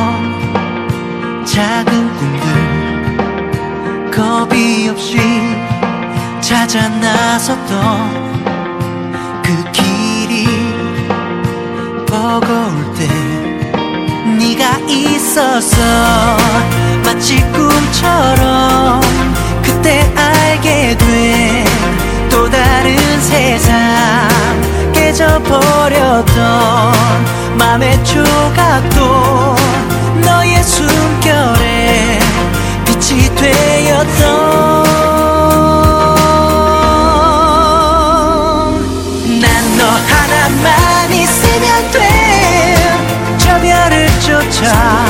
꿈꿨던 작은 꿈들 겁이 없이 찾아 나섰던 그 길이 버거울 때 네가 있어서 마치 꿈처럼 그때 알게 된 또 다른 세상 깨져버렸던 맘의 조각도 쫓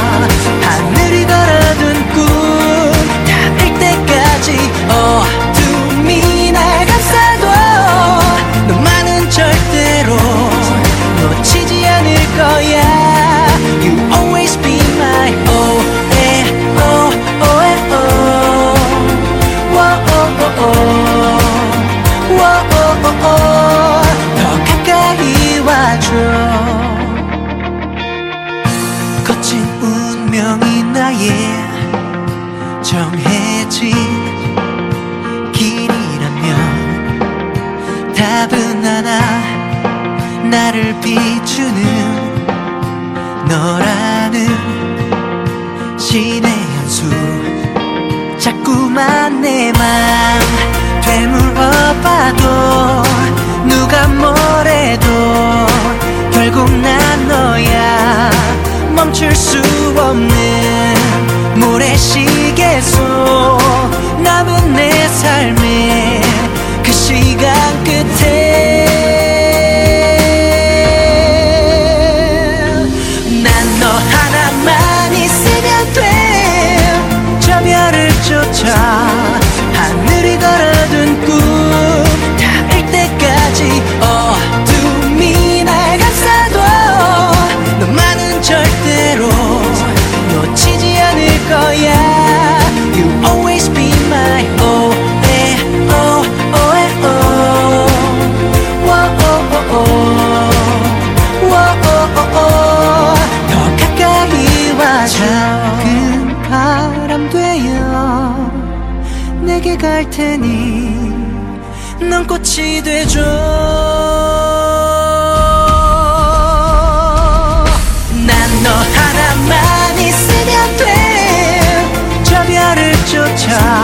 나의 정해진 길이라면 답은 하나 나를 비추는 너라는 신의 한수. 자꾸만 내 맘 되물어봐도 누가 뭐래도 결국 난 너야. 멈출 수 없는 시계 속 남은 내 삶 내게 갈 테니 넌 꽃이 되줘 난 너 하나만 있으면 돼 저 별을 쫓아.